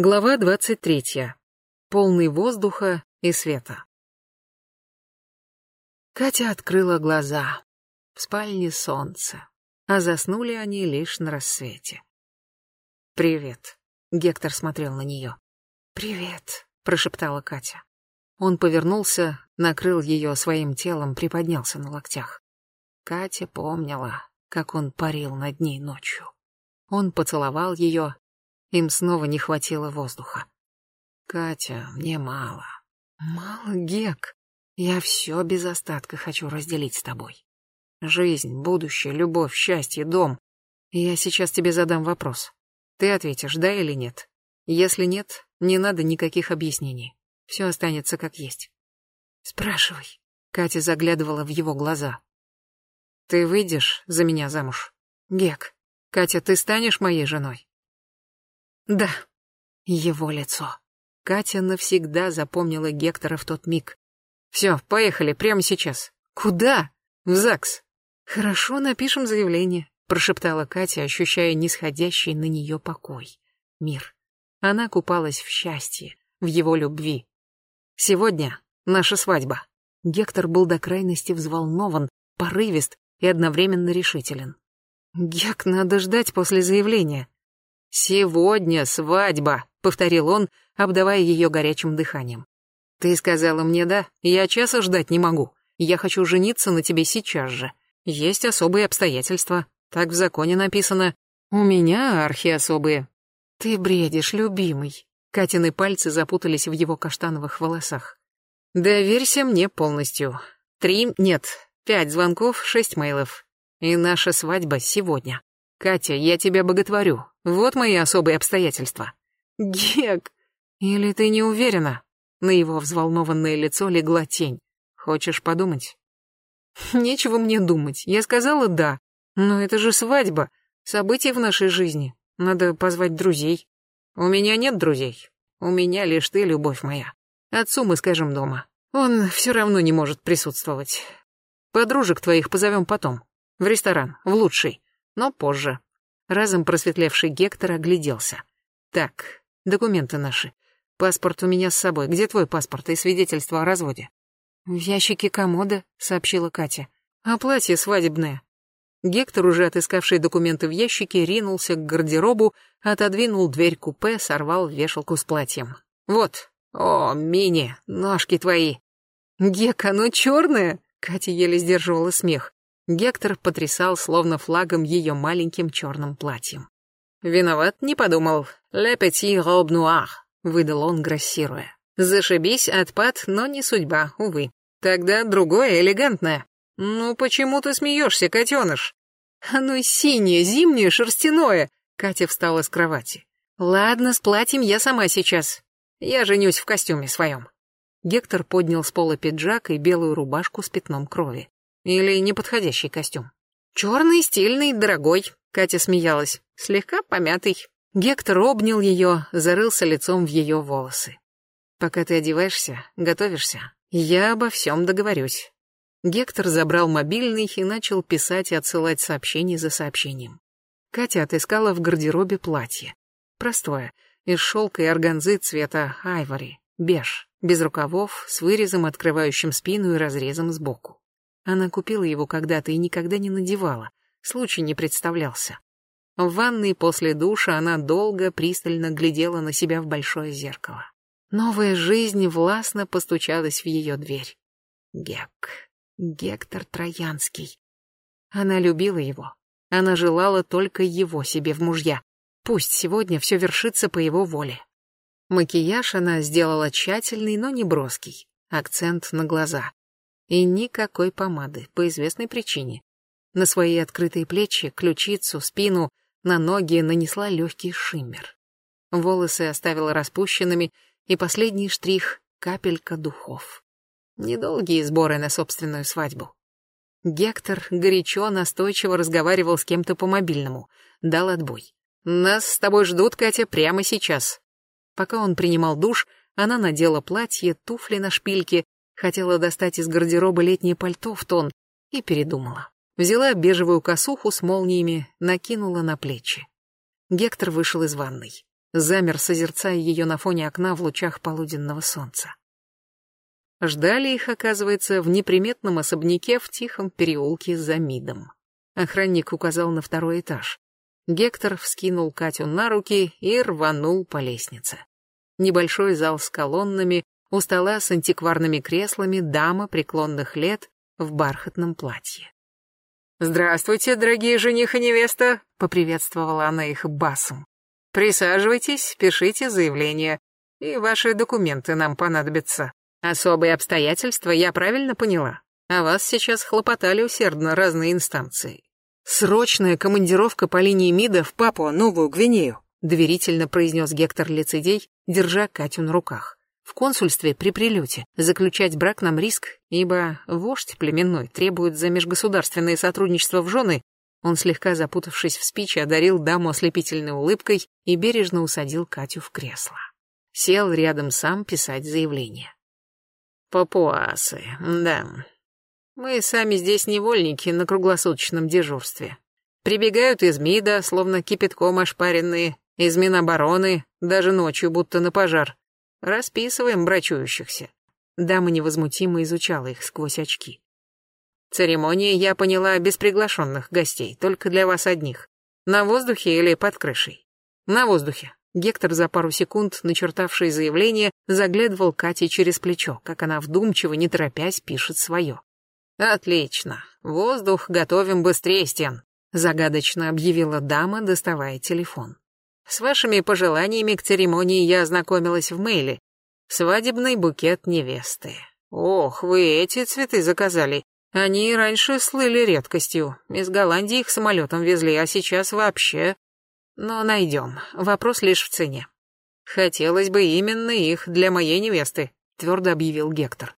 Глава двадцать третья. Полный воздуха и света. Катя открыла глаза. В спальне солнце, а заснули они лишь на рассвете. «Привет», — Гектор смотрел на нее. «Привет», — прошептала Катя. Он повернулся, накрыл ее своим телом, приподнялся на локтях. Катя помнила, как он парил над ней ночью. Он поцеловал ее, им снова не хватило воздуха. «Катя, мне мало». «Мало, Гек. Я все без остатка хочу разделить с тобой. Жизнь, будущее, любовь, счастье, дом. Я сейчас тебе задам вопрос. Ты ответишь, да или нет. Если нет, не надо никаких объяснений. Все останется как есть. Спрашивай. Катя заглядывала в его глаза. Ты выйдешь за меня замуж? Гек, Катя, ты станешь моей женой? Да. Его лицо. Катя навсегда запомнила Гектора в тот миг. Все, поехали, прямо сейчас. Куда? В ЗАГС. Хорошо, напишем заявление, прошептала Катя, ощущая нисходящий на нее покой. Мир. Она купалась в счастье, в его любви. Сегодня наша свадьба. Гектор был до крайности взволнован, порывист и одновременно решителен. Гек, надо ждать после заявления. «Сегодня свадьба», — повторил он, обдавая ее горячим дыханием. «Ты сказала мне «да», я часа ждать не могу. Я хочу жениться на тебе сейчас же. Есть особые обстоятельства, так в законе написано. У меня архи особые». «Ты бредишь, любимый». Катины пальцы запутались в его каштановых волосах. «Доверься мне полностью. Три, нет, пять звонков, шесть мейлов. И наша свадьба сегодня. Катя, я тебя боготворю. Вот мои особые обстоятельства. Гек, или ты не уверена? На его взволнованное лицо легла тень. Хочешь подумать? Нечего мне думать. Я сказала «да». Но это же свадьба. Событие в нашей жизни. Надо позвать друзей. У меня нет друзей. У меня лишь ты, любовь моя. Отцу мы скажем дома. Он все равно не может присутствовать. Подружек твоих позовем потом. В ресторан, в лучший но позже. Разом просветлевший Гектор огляделся. Так, документы наши. Паспорт у меня с собой. Где твой паспорт и свидетельство о разводе? В ящике комода, сообщила Катя. А платье свадебное? Гектор, уже отыскавший документы в ящике, ринулся к гардеробу, отодвинул дверь купе, сорвал вешалку с платьем. Вот. О, мини, ножки твои. Гек, оно черное? Катя еле сдерживала смех. Гектор потрясал словно флагом ее маленьким черным платьем. «Виноват, не подумал. «Le petit robe noire», — выдал он, грассируя. «Зашибись, отпад, но не судьба, увы. Тогда другое, элегантное. Ну почему ты смеешься, котеныш?» «Оно синее, зимнее, шерстяное!» Катя встала с кровати. «Ладно, с платьем я сама сейчас. Я женюсь в костюме своем». Гектор поднял с пола пиджак и белую рубашку с пятном крови. Или неподходящий костюм? Черный, стильный, дорогой. Катя смеялась. Слегка помятый. Гектор обнял ее, зарылся лицом в ее волосы. Пока ты одеваешься, готовишься, я обо всем договорюсь. Гектор забрал мобильный и начал писать и отсылать сообщение за сообщением. Катя отыскала в гардеробе платье. Простое, из шелка и органзы цвета айвори, беж, без рукавов, с вырезом, открывающим спину и разрезом сбоку. Она купила его когда-то и никогда не надевала. Случай не представлялся. В ванной после душа она долго, пристально глядела на себя в большое зеркало. Новая жизнь властно постучалась в ее дверь. Гек. Гектор Троянский. Она любила его. Она желала только его себе в мужья. Пусть сегодня все вершится по его воле. Макияж она сделала тщательный, но не броский. Акцент на глаза. И никакой помады, по известной причине. На свои открытые плечи, ключицу, спину, на ноги нанесла легкий шиммер. Волосы оставила распущенными, и последний штрих — капелька духов. Недолгие сборы на собственную свадьбу. Гектор горячо, настойчиво разговаривал с кем-то по мобильному. Дал отбой. «Нас с тобой ждут, Катя, прямо сейчас». Пока он принимал душ, она надела платье, туфли на шпильке, Хотела достать из гардероба летнее пальто в тон и передумала. Взяла бежевую косуху с молниями, накинула на плечи. Гектор вышел из ванной. замер, созерцая ее на фоне окна в лучах полуденного солнца. Ждали их, оказывается, в неприметном особняке в тихом переулке за Мидом. Охранник указал на второй этаж. Гектор вскинул Катю на руки и рванул по лестнице. Небольшой зал с колоннами, у стола с антикварными креслами дама преклонных лет в бархатном платье. «Здравствуйте, дорогие жених и невеста!» — поприветствовала она их басом. «Присаживайтесь, пишите заявление, и ваши документы нам понадобятся. Особые обстоятельства, я правильно поняла? А вас сейчас хлопотали усердно разные инстанции. Срочная командировка по линии МИДа в Папуа, Новую Гвинею», — доверительно произнес Гектор Лицедей, держа Катю на руках в консульстве при прилете. Заключать брак нам риск, ибо вождь племенной требует за межгосударственное сотрудничество в жены. Он, слегка запутавшись в спиче, одарил даму ослепительной улыбкой и бережно усадил Катю в кресло. Сел рядом сам писать заявление. «Папуасы, да. Мы сами здесь невольники на круглосуточном дежурстве. Прибегают из МИДа, словно кипятком ошпаренные, из Минобороны, даже ночью будто на пожар. Расписываем брачующихся. Дама невозмутимо изучала их сквозь очки. Церемония, я поняла, без приглашенных гостей, только для вас одних. На воздухе или под крышей? На воздухе. Гектор за пару секунд, начертавший заявление, заглядывал Кате через плечо, как она вдумчиво, не торопясь, пишет свое. «Отлично. Воздух готовим быстрее стен», — загадочно объявила дама, доставая телефон. С вашими пожеланиями к церемонии я ознакомилась в мейле. Свадебный букет невесты. Ох, вы эти цветы заказали. Они раньше слыли редкостью. Из Голландии их самолетом везли, а сейчас вообще... Но найдем. Вопрос лишь в цене. Хотелось бы именно их для моей невесты, твердо объявил Гектор.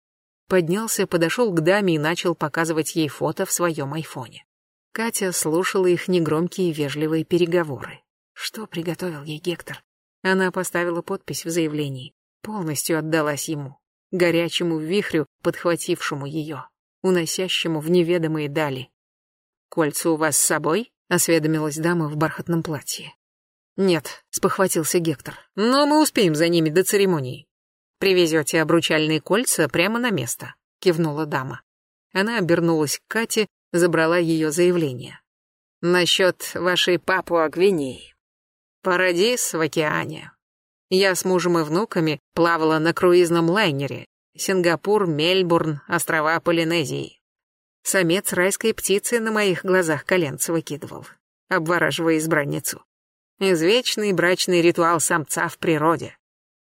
Поднялся, подошел к даме и начал показывать ей фото в своем айфоне. Катя слушала их негромкие вежливые переговоры. Что приготовил ей Гектор? Она поставила подпись в заявлении. Полностью отдалась ему. Горячему вихрю, подхватившему ее. Уносящему в неведомые дали. «Кольца у вас с собой?» — осведомилась дама в бархатном платье. «Нет», — спохватился Гектор. «Но мы успеем за ними до церемонии». «Привезете обручальные кольца прямо на место», — кивнула дама. Она обернулась к Кате, забрала ее заявление. «Насчет вашей Папуа-Гвинеи. Парадис в океане. Я с мужем и внуками плавала на круизном лайнере. Сингапур, Мельбурн, острова Полинезии. Самец райской птицы на моих глазах коленца выкидывал, обвораживая избранницу. Извечный брачный ритуал самца в природе.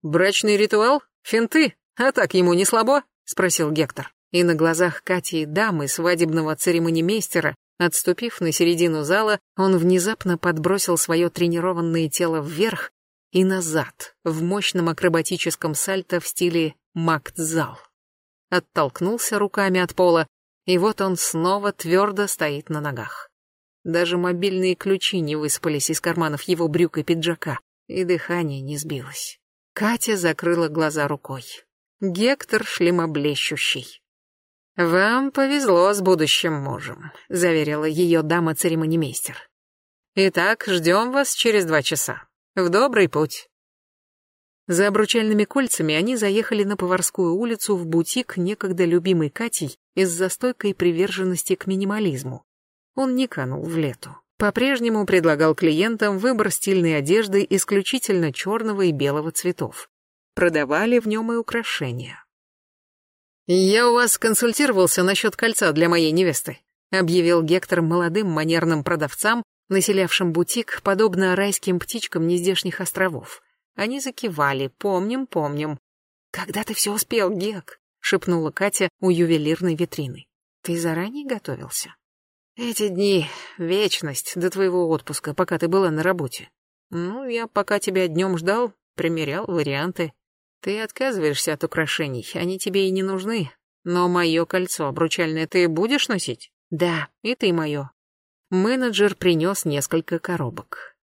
«Брачный ритуал? Финты? А так ему не слабо?» — спросил Гектор. И на глазах Кати и дамы свадебного церемонимейстера Отступив на середину зала, он внезапно подбросил свое тренированное тело вверх и назад, в мощном акробатическом сальто в стиле макт-зал. Оттолкнулся руками от пола, и вот он снова твердо стоит на ногах. Даже мобильные ключи не высыпались из карманов его брюк и пиджака, и дыхание не сбилось. Катя закрыла глаза рукой. Гектор шлемоблещущий. «Вам повезло с будущим мужем», — заверила ее дама-церемонимейстер. «Итак, ждем вас через два часа. В добрый путь». За обручальными кольцами они заехали на Поварскую улицу в бутик, некогда любимый Катей, из застойкой приверженности к минимализму. Он не канул в лету. По-прежнему предлагал клиентам выбор стильной одежды исключительно черного и белого цветов. Продавали в нем и украшения. «Я у вас консультировался насчет кольца для моей невесты», объявил Гектор молодым манерным продавцам, населявшим бутик, подобно райским птичкам нездешних островов. Они закивали, помним, помним. «Когда ты все успел, Гек?» — шепнула Катя у ювелирной витрины. «Ты заранее готовился?» «Эти дни — вечность до твоего отпуска, пока ты была на работе. Ну, я пока тебя днем ждал, примерял варианты. Ты отказываешься от украшений, они тебе и не нужны. Но мое кольцо обручальное ты будешь носить? Да, и ты мое. Менеджер принес несколько коробок.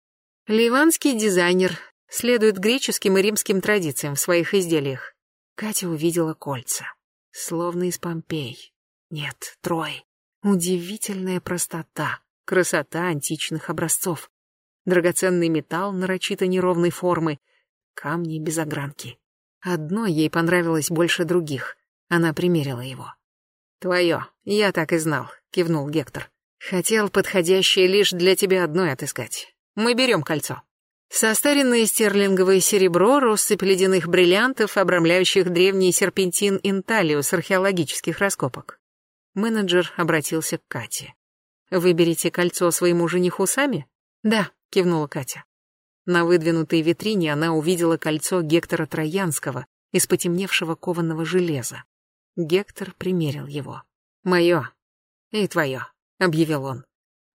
Ливанский дизайнер следует греческим и римским традициям в своих изделиях. Катя увидела кольца. Словно из Помпей. Нет, Трой. Удивительная простота, красота античных образцов. драгоценный металл нарочито неровной формы, камни без огранки. Одно ей понравилось больше других. Она примерила его. «Твое, я так и знал», — кивнул Гектор. «Хотел подходящее лишь для тебя одной отыскать. Мы берем кольцо». Состаренное стерлинговое серебро, россыпь ледяных бриллиантов, обрамляющих древний серпентин Инталиус археологических раскопок. Менеджер обратился к Кате. «Выберите кольцо своему жениху сами?» «Да», — кивнула Катя. На выдвинутой витрине она увидела кольцо Гектора Троянского из потемневшего кованого железа. Гектор примерил его. «Мое и твое», — объявил он.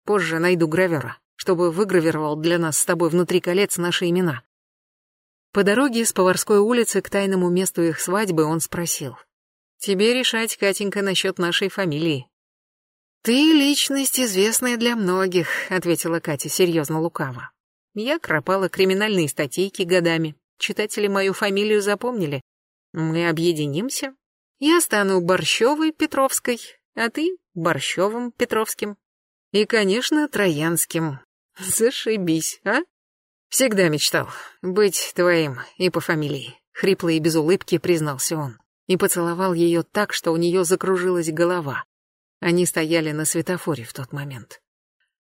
«Позже найду гравера, чтобы выгравировал для нас с тобой внутри колец наши имена». По дороге с Поварской улицы к тайному месту их свадьбы он спросил. «Тебе решать, Катенька, насчет нашей фамилии». «Ты личность, известная для многих», — ответила Катя серьезно лукаво. Я кропала криминальные статейки годами. Читатели мою фамилию запомнили. Мы объединимся. Я стану Борщевой Петровской, а ты Борщевым Петровским. И, конечно, Троянским. Зашибись, а? Всегда мечтал быть твоим и по фамилии. Хрипло и без улыбки признался он. И поцеловал ее так, что у нее закружилась голова. Они стояли на светофоре в тот момент.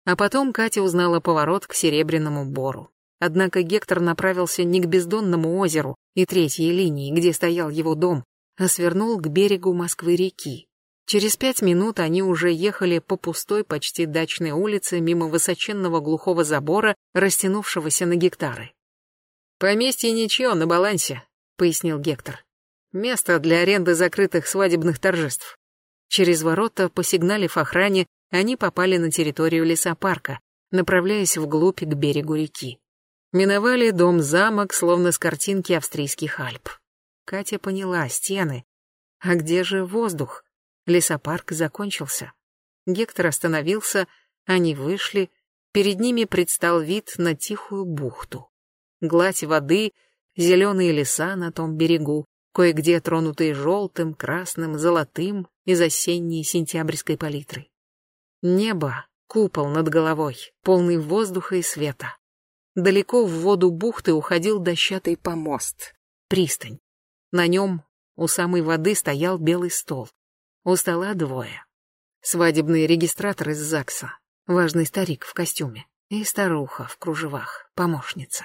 А потом Катя узнала поворот к Серебряному Бору. Однако Гектор направился не к бездонному озеру и третьей линии, где стоял его дом, а свернул к берегу Москвы-реки. Через пять минут они уже ехали по пустой почти дачной улице мимо высоченного глухого забора, растянувшегося на гектары. «Поместье ничье, на балансе», — пояснил Гектор. «Место для аренды закрытых свадебных торжеств». Через ворота, посигналив охране, они попали на территорию лесопарка, направляясь вглубь к берегу реки. Миновали дом-замок, словно с картинки австрийских Альп. Катя поняла стены. А где же воздух? Лесопарк закончился. Гектор остановился, они вышли, перед ними предстал вид на тихую бухту. Гладь воды, зеленые леса на том берегу, кое-где тронутые желтым, красным, золотым из осенней сентябрьской палитры. Небо, купол над головой, полный воздуха и света. Далеко в воду бухты уходил дощатый помост, пристань. На нем у самой воды стоял белый стол. У стола двое. Свадебный регистратор из ЗАГСа, важный старик в костюме, и старуха в кружевах, помощница.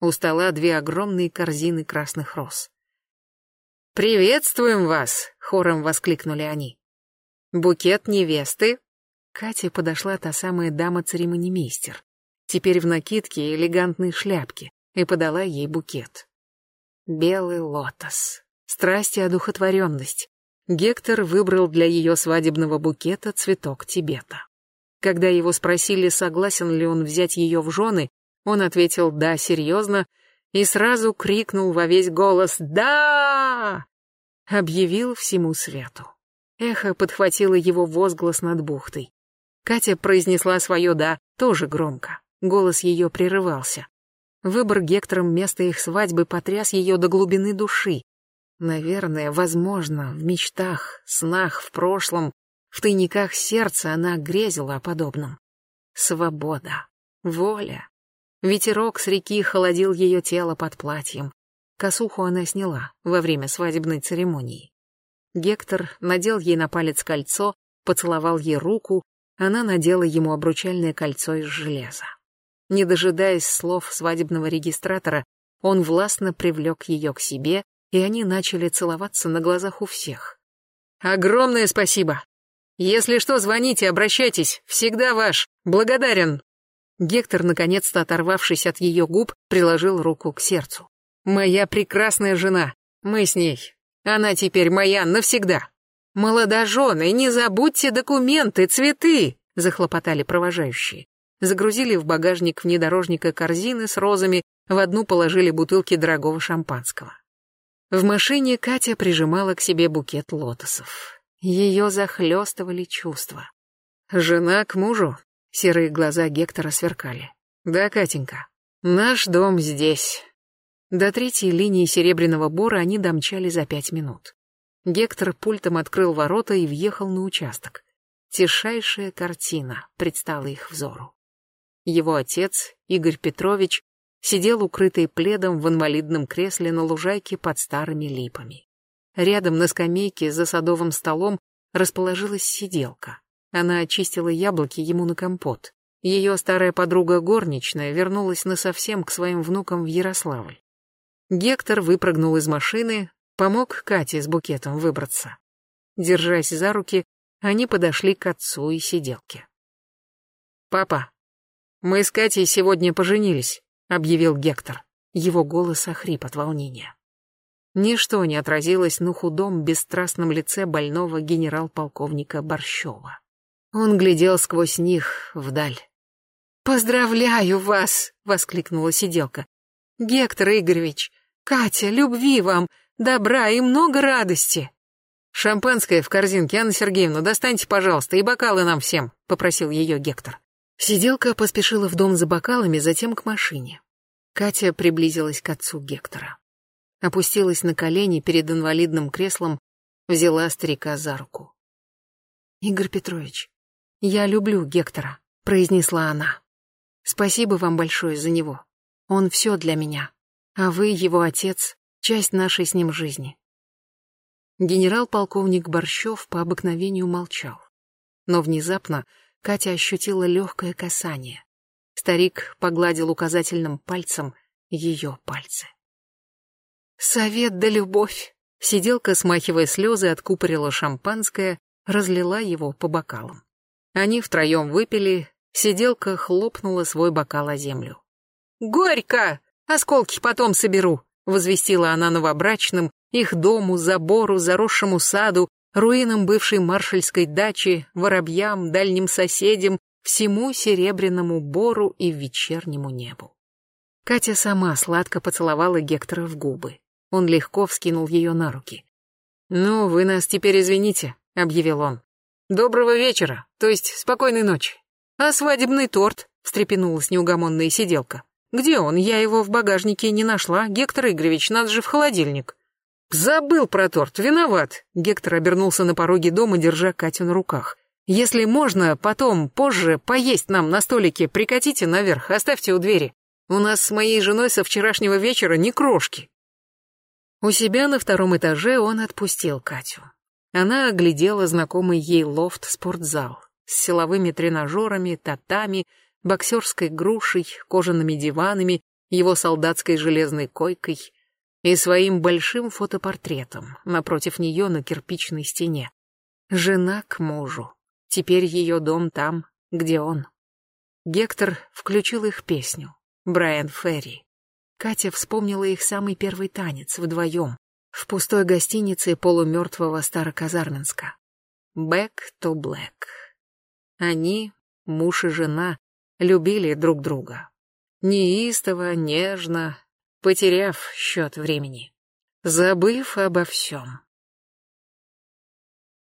У стола две огромные корзины красных роз. «Приветствуем вас!» — хором воскликнули они. «Букет невесты Кате подошла та самая дама-церемонимейстер, теперь в накидке и элегантной шляпке, и подала ей букет. Белый лотос. Страсть и одухотворенность. Гектор выбрал для ее свадебного букета цветок Тибета. Когда его спросили, согласен ли он взять ее в жены, он ответил «да» серьезно и сразу крикнул во весь голос «да!» Объявил всему свету. Эхо подхватило его возглас над бухтой. Катя произнесла свое «да» тоже громко. Голос ее прерывался. Выбор Гектором места их свадьбы потряс ее до глубины души. Наверное, возможно, в мечтах, снах, в прошлом, в тайниках сердца она грезила о подобном. Свобода, воля. Ветерок с реки холодил ее тело под платьем. Косуху она сняла во время свадебной церемонии. Гектор надел ей на палец кольцо, поцеловал ей руку, она надела ему обручальное кольцо из железа. Не дожидаясь слов свадебного регистратора, он властно привлек ее к себе, и они начали целоваться на глазах у всех. «Огромное спасибо! Если что, звоните, обращайтесь, всегда ваш, благодарен!» Гектор, наконец-то оторвавшись от ее губ, приложил руку к сердцу. «Моя прекрасная жена, мы с ней. Она теперь моя навсегда!» «Молодожены, не забудьте документы, цветы!» — захлопотали провожающие. Загрузили в багажник внедорожника корзины с розами, в одну положили бутылки дорогого шампанского. В машине Катя прижимала к себе букет лотосов. Ее захлестывали чувства. «Жена к мужу?» — серые глаза Гектора сверкали. «Да, Катенька, наш дом здесь». До третьей линии Серебряного Бора они домчали за пять минут. Гектор пультом открыл ворота и въехал на участок. Тишайшая картина предстала их взору. Его отец, Игорь Петрович, сидел укрытый пледом в инвалидном кресле на лужайке под старыми липами. Рядом на скамейке за садовым столом расположилась сиделка. Она очистила яблоки ему на компот. Ее старая подруга горничная вернулась насовсем к своим внукам в Ярославль. Гектор выпрыгнул из машины, помог Кате с букетом выбраться. Держась за руки, они подошли к отцу и сиделке. «Папа, мы с Катей сегодня поженились», — объявил Гектор. Его голос охрип от волнения. Ничто не отразилось на худом, бесстрастном лице больного генерал-полковника Борщева. Он глядел сквозь них вдаль. «Поздравляю вас!» — воскликнула сиделка. «Гектор Игоревич, Катя, любви вам, добра и много радости!» «Шампанское в корзинке, Анна Сергеевна, достаньте, пожалуйста, и бокалы нам всем», — попросил ее Гектор. Сиделка поспешила в дом за бокалами, затем к машине. Катя приблизилась к отцу Гектора. Опустилась на колени перед инвалидным креслом, взяла старика за руку. «Игорь Петрович, я люблю Гектора», — произнесла она. «Спасибо вам большое за него. Он все для меня. А вы, его отец, часть нашей с ним жизни. Генерал-полковник Борщев по обыкновению молчал. Но внезапно Катя ощутила легкое касание. Старик погладил указательным пальцем ее пальцы. «Совет да любовь!» Сиделка, смахивая слезы, откупорила шампанское, разлила его по бокалам. Они втроем выпили, сиделка хлопнула свой бокал о землю. «Горько! Осколки потом соберу!» — возвестила она новобрачным, их дому, забору, заросшему саду, руинам бывшей маршальской дачи, воробьям, дальним соседям, всему серебряному бору и вечернему небу. Катя сама сладко поцеловала Гектора в губы. Он легко вскинул ее на руки. «Ну, вы нас теперь извините», — объявил он. «Доброго вечера, то есть спокойной ночи». «А свадебный торт?» — встрепенулась неугомонная сиделка. «Где он? Я его в багажнике не нашла. Гектор Игоревич, надо же в холодильник». «Забыл про торт, виноват!» Гектор обернулся на пороге дома, держа Катю на руках. «Если можно, потом, позже, поесть нам на столике, прикатите наверх, оставьте у двери. У нас с моей женой со вчерашнего вечера ни крошки». У себя на втором этаже он отпустил Катю. Она оглядела знакомый ей лофт-спортзал с силовыми тренажерами, татами, боксерской грушей, кожаными диванами, его солдатской железной койкой — и своим большим фотопортретом напротив нее на кирпичной стене. Жена к мужу. Теперь ее дом там, где он. Гектор включил их песню. Брайан Ферри. Катя вспомнила их самый первый танец вдвоем в пустой гостинице полумертвого Староказарминска. Back to Black. Они, муж и жена, любили друг друга. Неистово, нежно, потеряв счет времени, забыв обо всем.